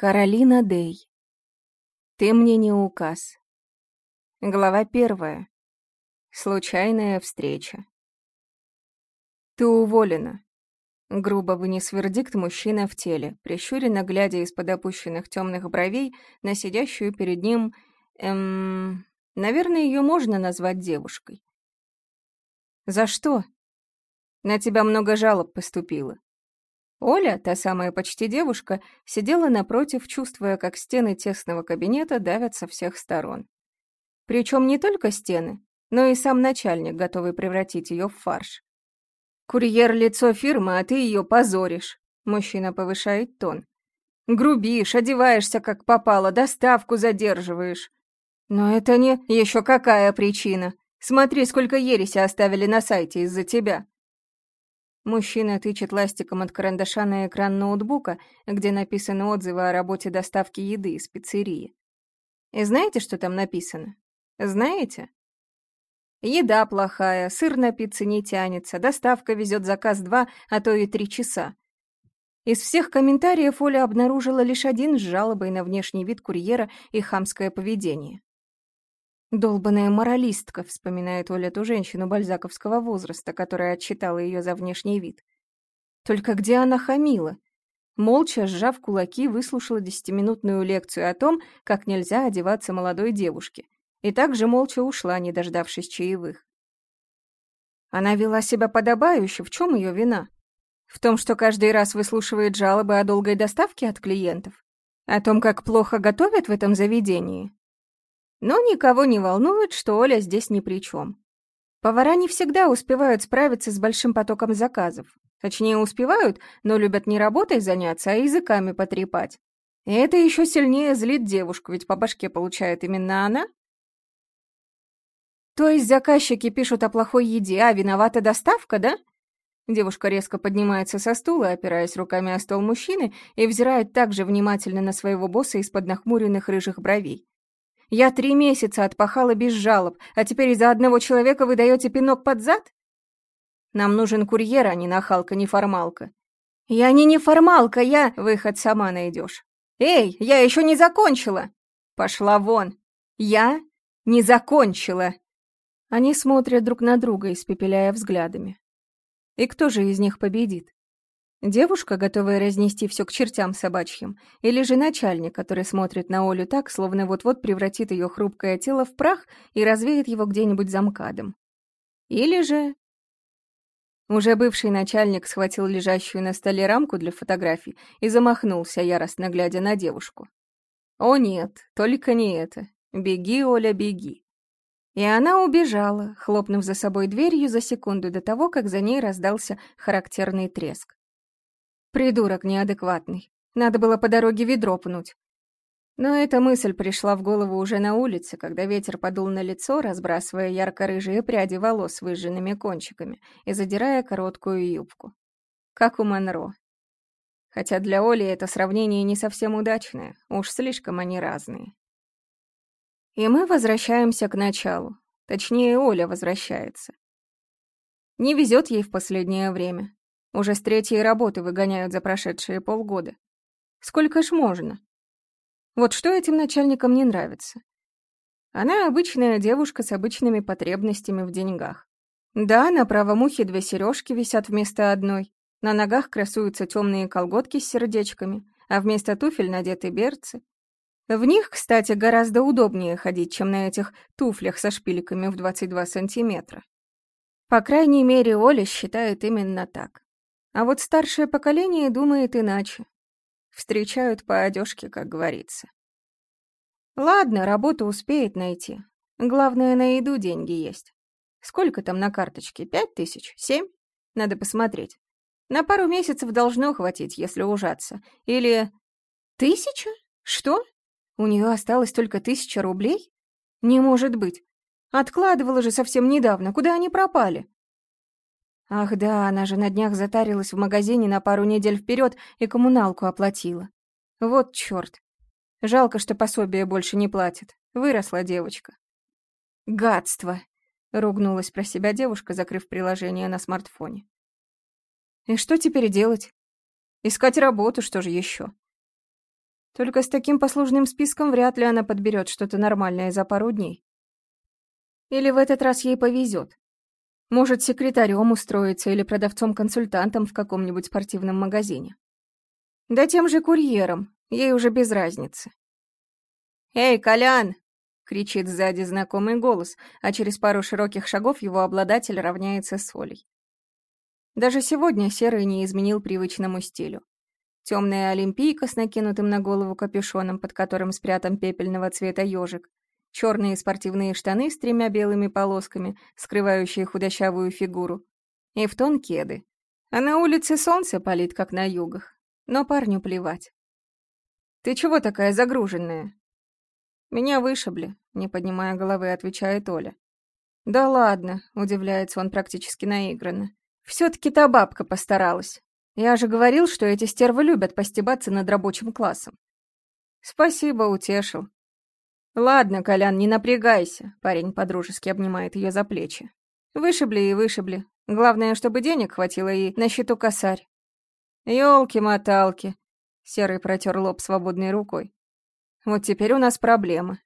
Каролина Дей. Ты мне не указ. Глава первая. Случайная встреча. Ты уволена. Грубо вынес вердикт мужчина в теле, прищуренно глядя из-под опущенных темных бровей на сидящую перед ним, эм... Наверное, ее можно назвать девушкой. За что? На тебя много жалоб поступило. Оля, та самая почти девушка, сидела напротив, чувствуя, как стены тесного кабинета давят со всех сторон. Причем не только стены, но и сам начальник, готовый превратить ее в фарш. «Курьер — лицо фирмы, а ты ее позоришь», — мужчина повышает тон. «Грубишь, одеваешься как попало, доставку задерживаешь». «Но это не... Еще какая причина? Смотри, сколько ереси оставили на сайте из-за тебя». Мужчина тычет ластиком от карандаша на экран ноутбука, где написаны отзывы о работе доставки еды из пиццерии. И знаете, что там написано? Знаете? Еда плохая, сыр на пицце не тянется, доставка везет заказ два, а то и три часа. Из всех комментариев Оля обнаружила лишь один с жалобой на внешний вид курьера и хамское поведение. Долбаная моралистка, вспоминает Оля ту женщину бальзаковского возраста, которая отчитала ее за внешний вид. Только где она хамила? Молча, сжав кулаки, выслушала десятиминутную лекцию о том, как нельзя одеваться молодой девушке. И также молча ушла, не дождавшись чаевых. Она вела себя подобающе, в чем ее вина? В том, что каждый раз выслушивает жалобы о долгой доставке от клиентов? О том, как плохо готовят в этом заведении? Но никого не волнует, что Оля здесь ни при чем. Повара не всегда успевают справиться с большим потоком заказов. Точнее, успевают, но любят не работой заняться, а языками потрепать. И это еще сильнее злит девушку, ведь по башке получает именно она. То есть заказчики пишут о плохой еде, а виновата доставка, да? Девушка резко поднимается со стула, опираясь руками о стол мужчины, и взирает также внимательно на своего босса из-под нахмуренных рыжих бровей. Я три месяца отпахала без жалоб, а теперь из-за одного человека вы даете пинок под зад? Нам нужен курьер, а не нахалка-неформалка. Я не неформалка, я... Выход сама найдешь. Эй, я еще не закончила! Пошла вон! Я не закончила! Они смотрят друг на друга, испепеляя взглядами. И кто же из них победит? Девушка, готовая разнести все к чертям собачьим, или же начальник, который смотрит на Олю так, словно вот-вот превратит ее хрупкое тело в прах и развеет его где-нибудь замкадом. Или же... Уже бывший начальник схватил лежащую на столе рамку для фотографий и замахнулся, яростно глядя на девушку. «О нет, только не это. Беги, Оля, беги». И она убежала, хлопнув за собой дверью за секунду до того, как за ней раздался характерный треск. Придурок неадекватный. Надо было по дороге ведро пнуть. Но эта мысль пришла в голову уже на улице, когда ветер подул на лицо, разбрасывая ярко-рыжие пряди волос выжженными кончиками и задирая короткую юбку. Как у Монро. Хотя для Оли это сравнение не совсем удачное, уж слишком они разные. И мы возвращаемся к началу. Точнее, Оля возвращается. Не везет ей в последнее время. Уже с третьей работы выгоняют за прошедшие полгода. Сколько ж можно? Вот что этим начальникам не нравится. Она обычная девушка с обычными потребностями в деньгах. Да, на правом ухе две сережки висят вместо одной, на ногах красуются темные колготки с сердечками, а вместо туфель надеты берцы. В них, кстати, гораздо удобнее ходить, чем на этих туфлях со шпильками в 22 сантиметра. По крайней мере, Оля считает именно так. А вот старшее поколение думает иначе. Встречают по одежке, как говорится. Ладно, работу успеет найти. Главное, на еду деньги есть. Сколько там на карточке? Пять тысяч? Семь? Надо посмотреть. На пару месяцев должно хватить, если ужаться. Или... Тысяча? Что? У нее осталось только тысяча рублей? Не может быть. Откладывала же совсем недавно. Куда они пропали? Ах да, она же на днях затарилась в магазине на пару недель вперед и коммуналку оплатила. Вот чёрт. Жалко, что пособие больше не платит. Выросла девочка. Гадство! Ругнулась про себя девушка, закрыв приложение на смартфоне. И что теперь делать? Искать работу, что же еще? Только с таким послужным списком вряд ли она подберет что-то нормальное за пару дней. Или в этот раз ей повезет. Может, секретарем устроиться или продавцом-консультантом в каком-нибудь спортивном магазине. Да тем же курьером, ей уже без разницы. «Эй, Колян!» — кричит сзади знакомый голос, а через пару широких шагов его обладатель равняется с Олей. Даже сегодня Серый не изменил привычному стилю. Темная олимпийка с накинутым на голову капюшоном, под которым спрятан пепельного цвета ежик, черные спортивные штаны с тремя белыми полосками, скрывающие худощавую фигуру, и в тон кеды. А на улице солнце палит, как на югах, но парню плевать. «Ты чего такая загруженная?» «Меня вышибли», — не поднимая головы, отвечает Оля. «Да ладно», — удивляется он практически наигранно. «Все-таки та бабка постаралась. Я же говорил, что эти стервы любят постебаться над рабочим классом. Спасибо, утешил. Ладно, Колян, не напрягайся, парень подружески обнимает ее за плечи. Вышибли и вышибли. Главное, чтобы денег хватило и на счету косарь. Ёлки-моталки. Серый протер лоб свободной рукой. Вот теперь у нас проблема.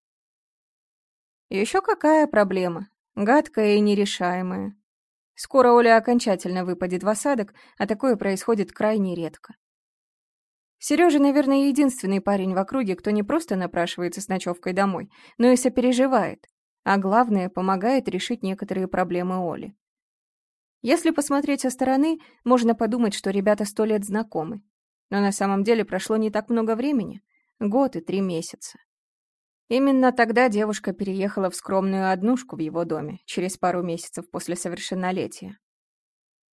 Еще какая проблема? Гадкая и нерешаемая. Скоро Оля окончательно выпадет в осадок, а такое происходит крайне редко. Сережа, наверное, единственный парень в округе, кто не просто напрашивается с ночевкой домой, но и сопереживает, а главное, помогает решить некоторые проблемы Оли. Если посмотреть со стороны, можно подумать, что ребята сто лет знакомы. Но на самом деле прошло не так много времени — год и три месяца. Именно тогда девушка переехала в скромную однушку в его доме, через пару месяцев после совершеннолетия.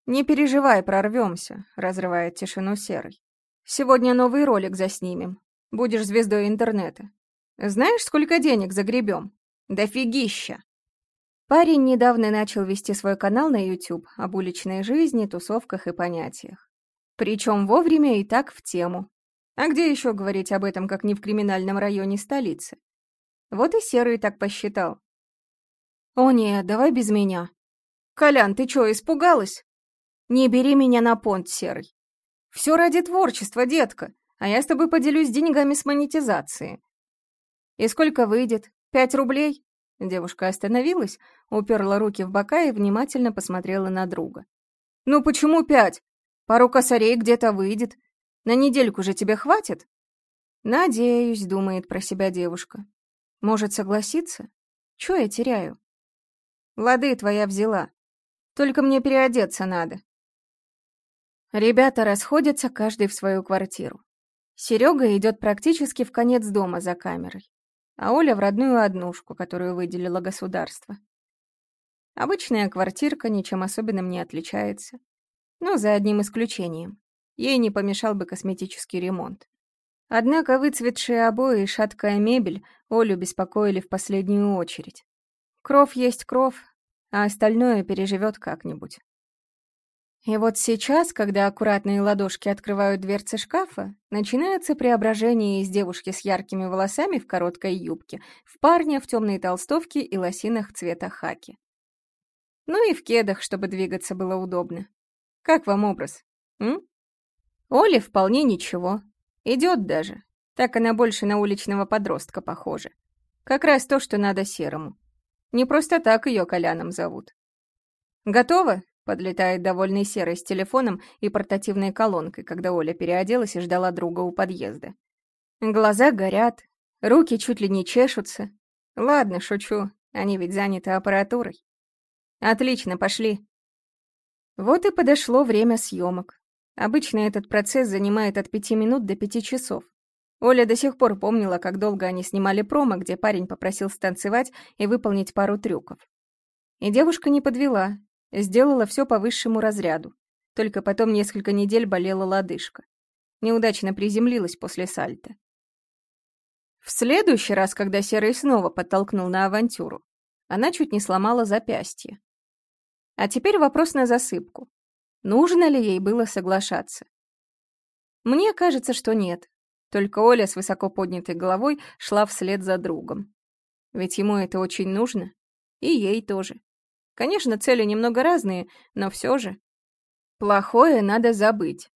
«Не переживай, прорвемся», — разрывает тишину Серый. «Сегодня новый ролик заснимем. Будешь звездой интернета. Знаешь, сколько денег загребем? Дофигища!» Парень недавно начал вести свой канал на YouTube об уличной жизни, тусовках и понятиях. Причем вовремя и так в тему. А где еще говорить об этом, как не в криминальном районе столицы? Вот и Серый так посчитал. «О нет, давай без меня». «Колян, ты чё, испугалась?» «Не бери меня на понт, Серый. Все ради творчества, детка, а я с тобой поделюсь деньгами с монетизации». «И сколько выйдет? Пять рублей?» Девушка остановилась, уперла руки в бока и внимательно посмотрела на друга. «Ну почему пять? Пару косарей где-то выйдет. На недельку же тебе хватит?» «Надеюсь», — думает про себя девушка. Может, согласиться? Чё я теряю? Лады твоя взяла. Только мне переодеться надо. Ребята расходятся каждый в свою квартиру. Серега идет практически в конец дома за камерой, а Оля в родную однушку, которую выделило государство. Обычная квартирка ничем особенным не отличается. Ну, за одним исключением. Ей не помешал бы косметический ремонт. Однако выцветшие обои и шаткая мебель Олю беспокоили в последнюю очередь. Кров есть кров, а остальное переживет как-нибудь. И вот сейчас, когда аккуратные ладошки открывают дверцы шкафа, начинается преображение из девушки с яркими волосами в короткой юбке в парня в темной толстовке и лосинах цвета хаки. Ну и в кедах, чтобы двигаться было удобно. Как вам образ? М? Оле вполне ничего, Идет даже. Так она больше на уличного подростка похожа. Как раз то, что надо серому. Не просто так ее Коляном зовут. «Готово?» — подлетает довольный серый с телефоном и портативной колонкой, когда Оля переоделась и ждала друга у подъезда. Глаза горят, руки чуть ли не чешутся. Ладно, шучу, они ведь заняты аппаратурой. Отлично, пошли. Вот и подошло время съемок. Обычно этот процесс занимает от пяти минут до пяти часов. Оля до сих пор помнила, как долго они снимали промо, где парень попросил станцевать и выполнить пару трюков. И девушка не подвела, сделала все по высшему разряду. Только потом несколько недель болела лодыжка. Неудачно приземлилась после сальта. В следующий раз, когда Серый снова подтолкнул на авантюру, она чуть не сломала запястье. А теперь вопрос на засыпку. Нужно ли ей было соглашаться? Мне кажется, что нет. Только Оля с высоко поднятой головой шла вслед за другом. Ведь ему это очень нужно. И ей тоже. Конечно, цели немного разные, но все же. Плохое надо забыть.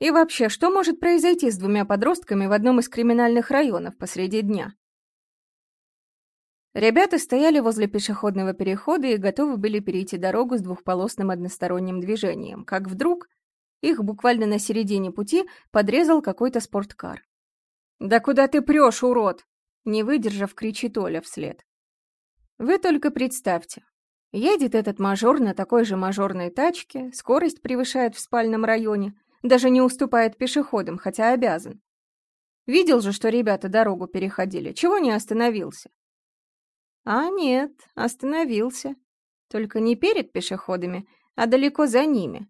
И вообще, что может произойти с двумя подростками в одном из криминальных районов посреди дня? Ребята стояли возле пешеходного перехода и готовы были перейти дорогу с двухполосным односторонним движением, как вдруг их буквально на середине пути подрезал какой-то спорткар. «Да куда ты прешь, урод?» Не выдержав, кричит Оля вслед. Вы только представьте. Едет этот мажор на такой же мажорной тачке, скорость превышает в спальном районе, даже не уступает пешеходам, хотя обязан. Видел же, что ребята дорогу переходили, чего не остановился? А нет, остановился. Только не перед пешеходами, а далеко за ними.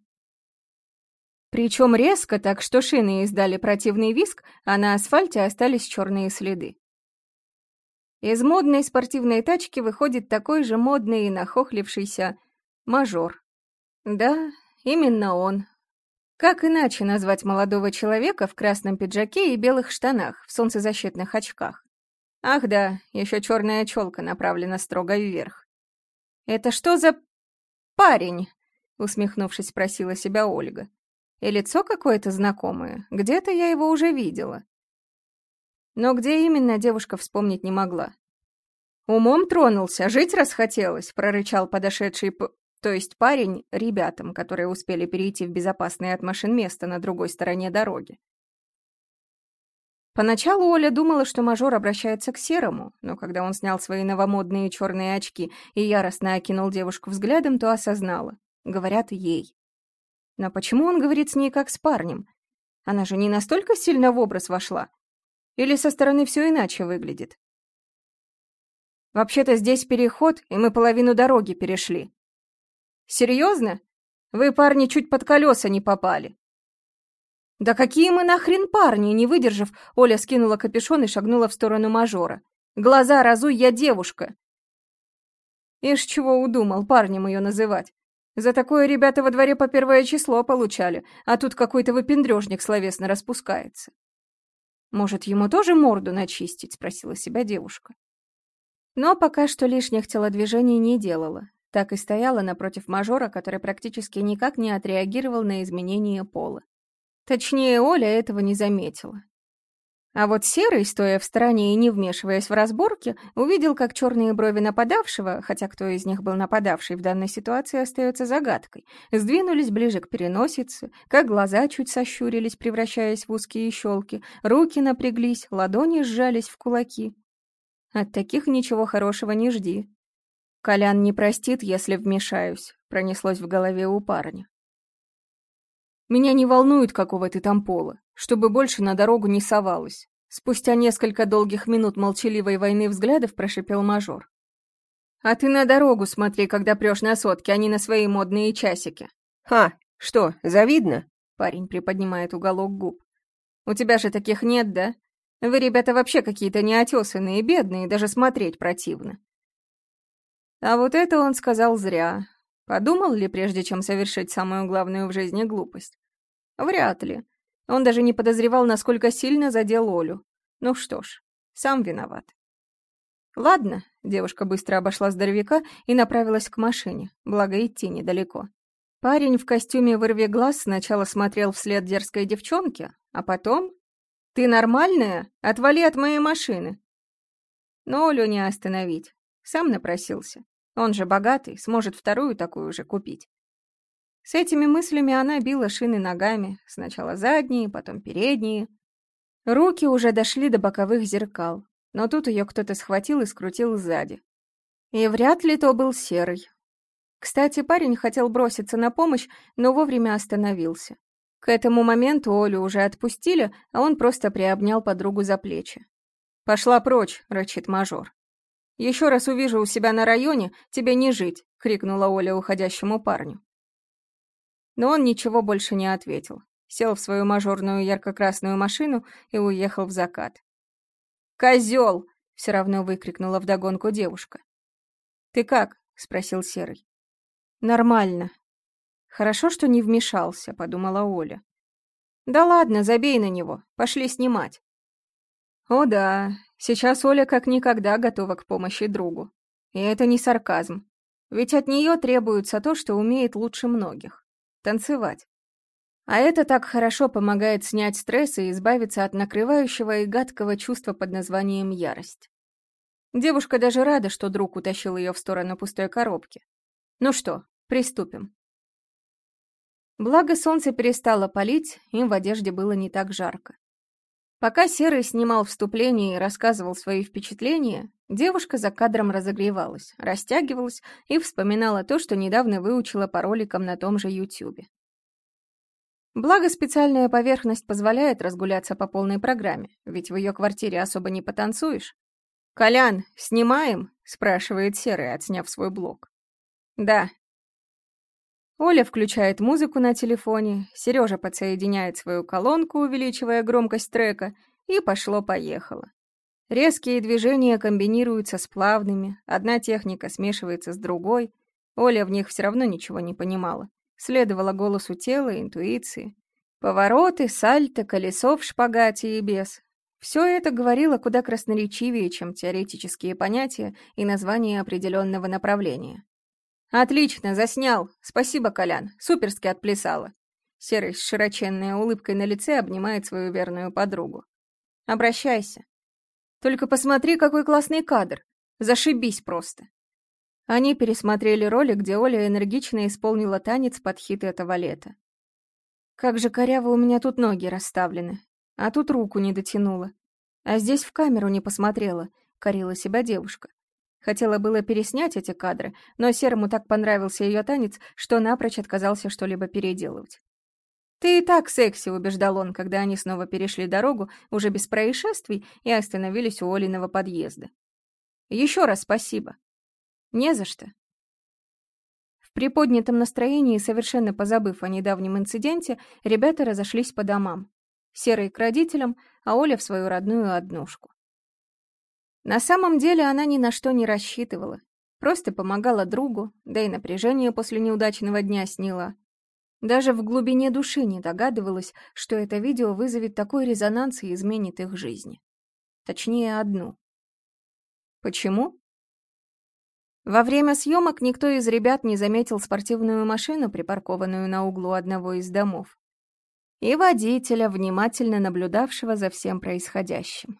Причем резко так, что шины издали противный виск, а на асфальте остались черные следы. Из модной спортивной тачки выходит такой же модный и нахохлившийся мажор. Да, именно он. Как иначе назвать молодого человека в красном пиджаке и белых штанах, в солнцезащитных очках? Ах да, еще черная челка направлена строго вверх. «Это что за парень?» — усмехнувшись, спросила себя Ольга. «И лицо какое-то знакомое. Где-то я его уже видела». Но где именно, девушка вспомнить не могла. «Умом тронулся, жить расхотелось», — прорычал подошедший, п... то есть парень, ребятам, которые успели перейти в безопасное от машин место на другой стороне дороги. Поначалу Оля думала, что мажор обращается к Серому, но когда он снял свои новомодные черные очки и яростно окинул девушку взглядом, то осознала. Говорят ей. Но почему он говорит с ней как с парнем? Она же не настолько сильно в образ вошла. Или со стороны все иначе выглядит? Вообще-то здесь переход, и мы половину дороги перешли. Серьезно? Вы, парни, чуть под колеса не попали. Да какие мы нахрен парни, не выдержав, Оля скинула капюшон и шагнула в сторону мажора. Глаза разуй, я девушка. Ишь, чего удумал парнем ее называть. За такое ребята во дворе по первое число получали, а тут какой-то выпендрежник словесно распускается. «Может, ему тоже морду начистить?» — спросила себя девушка. Но пока что лишних телодвижений не делала. Так и стояла напротив мажора, который практически никак не отреагировал на изменение пола. Точнее, Оля этого не заметила. А вот Серый, стоя в стороне и не вмешиваясь в разборки, увидел, как черные брови нападавшего, хотя кто из них был нападавший в данной ситуации остается загадкой, сдвинулись ближе к переносице, как глаза чуть сощурились, превращаясь в узкие щелки, руки напряглись, ладони сжались в кулаки. От таких ничего хорошего не жди. «Колян не простит, если вмешаюсь», — пронеслось в голове у парня. «Меня не волнует, какого ты там пола, чтобы больше на дорогу не совалась». Спустя несколько долгих минут молчаливой войны взглядов прошипел мажор. «А ты на дорогу смотри, когда прешь на сотки, а не на свои модные часики». «Ха, что, завидно?» Парень приподнимает уголок губ. «У тебя же таких нет, да? Вы, ребята, вообще какие-то неотесанные, бедные, даже смотреть противно. А вот это он сказал зря. Подумал ли, прежде чем совершить самую главную в жизни глупость? Вряд ли. Он даже не подозревал, насколько сильно задел Олю. Ну что ж, сам виноват. Ладно, девушка быстро обошла здоровяка и направилась к машине, благо идти недалеко. Парень в костюме вырви глаз сначала смотрел вслед дерзкой девчонке, а потом «Ты нормальная? Отвали от моей машины!» Но Олю не остановить. Сам напросился. Он же богатый, сможет вторую такую же купить. С этими мыслями она била шины ногами, сначала задние, потом передние. Руки уже дошли до боковых зеркал, но тут ее кто-то схватил и скрутил сзади. И вряд ли то был серый. Кстати, парень хотел броситься на помощь, но вовремя остановился. К этому моменту Олю уже отпустили, а он просто приобнял подругу за плечи. «Пошла прочь», — рычит мажор. «Еще раз увижу у себя на районе, тебе не жить», — крикнула Оля уходящему парню. Но он ничего больше не ответил. Сел в свою мажорную ярко-красную машину и уехал в закат. «Козел!» — все равно выкрикнула вдогонку девушка. «Ты как?» — спросил Серый. «Нормально», «Хорошо, что не вмешался», — подумала Оля. «Да ладно, забей на него, пошли снимать». О да, сейчас Оля как никогда готова к помощи другу. И это не сарказм. Ведь от нее требуется то, что умеет лучше многих — танцевать. А это так хорошо помогает снять стресс и избавиться от накрывающего и гадкого чувства под названием ярость. Девушка даже рада, что друг утащил ее в сторону пустой коробки. Ну что, приступим. Благо солнце перестало палить, им в одежде было не так жарко. Пока Серый снимал вступление и рассказывал свои впечатления, девушка за кадром разогревалась, растягивалась и вспоминала то, что недавно выучила по роликам на том же Ютьюбе. Благо, специальная поверхность позволяет разгуляться по полной программе, ведь в ее квартире особо не потанцуешь. «Колян, снимаем?» — спрашивает Серый, отсняв свой блог. «Да», Оля включает музыку на телефоне, Сережа подсоединяет свою колонку, увеличивая громкость трека, и пошло-поехало. Резкие движения комбинируются с плавными, одна техника смешивается с другой. Оля в них все равно ничего не понимала. Следовала голосу тела, интуиции. Повороты, сальто, колесо в шпагате и без. Все это говорило куда красноречивее, чем теоретические понятия и названия определенного направления. «Отлично, заснял. Спасибо, Колян. Суперски отплясала». Серый с широченной улыбкой на лице обнимает свою верную подругу. «Обращайся. Только посмотри, какой классный кадр. Зашибись просто». Они пересмотрели ролик, где Оля энергично исполнила танец под хит этого лета. «Как же коряво у меня тут ноги расставлены. А тут руку не дотянула. А здесь в камеру не посмотрела», — корила себя девушка. Хотела было переснять эти кадры, но Серому так понравился ее танец, что напрочь отказался что-либо переделывать. «Ты и так секси», — убеждал он, когда они снова перешли дорогу, уже без происшествий, и остановились у Олиного подъезда. «Еще раз спасибо». «Не за что». В приподнятом настроении, совершенно позабыв о недавнем инциденте, ребята разошлись по домам. Серый к родителям, а Оля в свою родную однушку. На самом деле она ни на что не рассчитывала. Просто помогала другу, да и напряжение после неудачного дня сняла. Даже в глубине души не догадывалась, что это видео вызовет такой резонанс и изменит их жизни. Точнее, одну. Почему? Во время съемок никто из ребят не заметил спортивную машину, припаркованную на углу одного из домов, и водителя, внимательно наблюдавшего за всем происходящим.